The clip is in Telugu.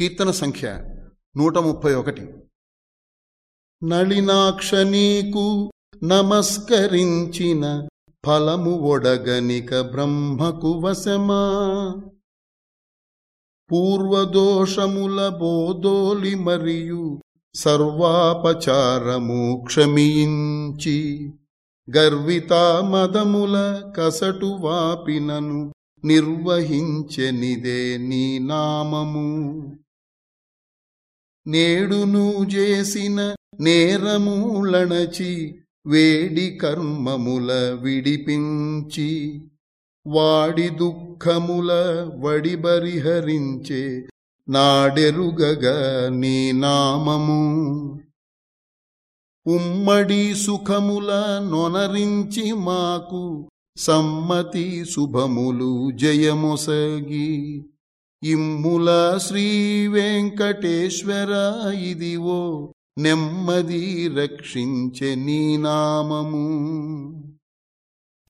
కీర్తన సంఖ్య నూట ముప్పై ఒకటి నళినాక్ష నీకు నమస్కరించిన ఫలము ఒడగనిక బ్రహ్మకు వశమా? పూర్వదోషముల బోధోలి మరియు సర్వాపచారము క్షమించి గర్వితామదముల కసటు వాపినను నిర్వహించెనిదే నీ నామము. నేడును చేసిన నేరములణచి వేడి కర్మముల విడిపించి వాడి దుఃఖముల వడిబరిహరించే నాడెరుగగ నీ నామము. ఉమ్మడి సుఖముల నొనరించి మాకు సమ్మతి శుభములు జయమొసగి ఇమ్ముల శ్రీ వెంకటేశ్వర ఇదివో నెమ్మది రక్షించె నీ నామము.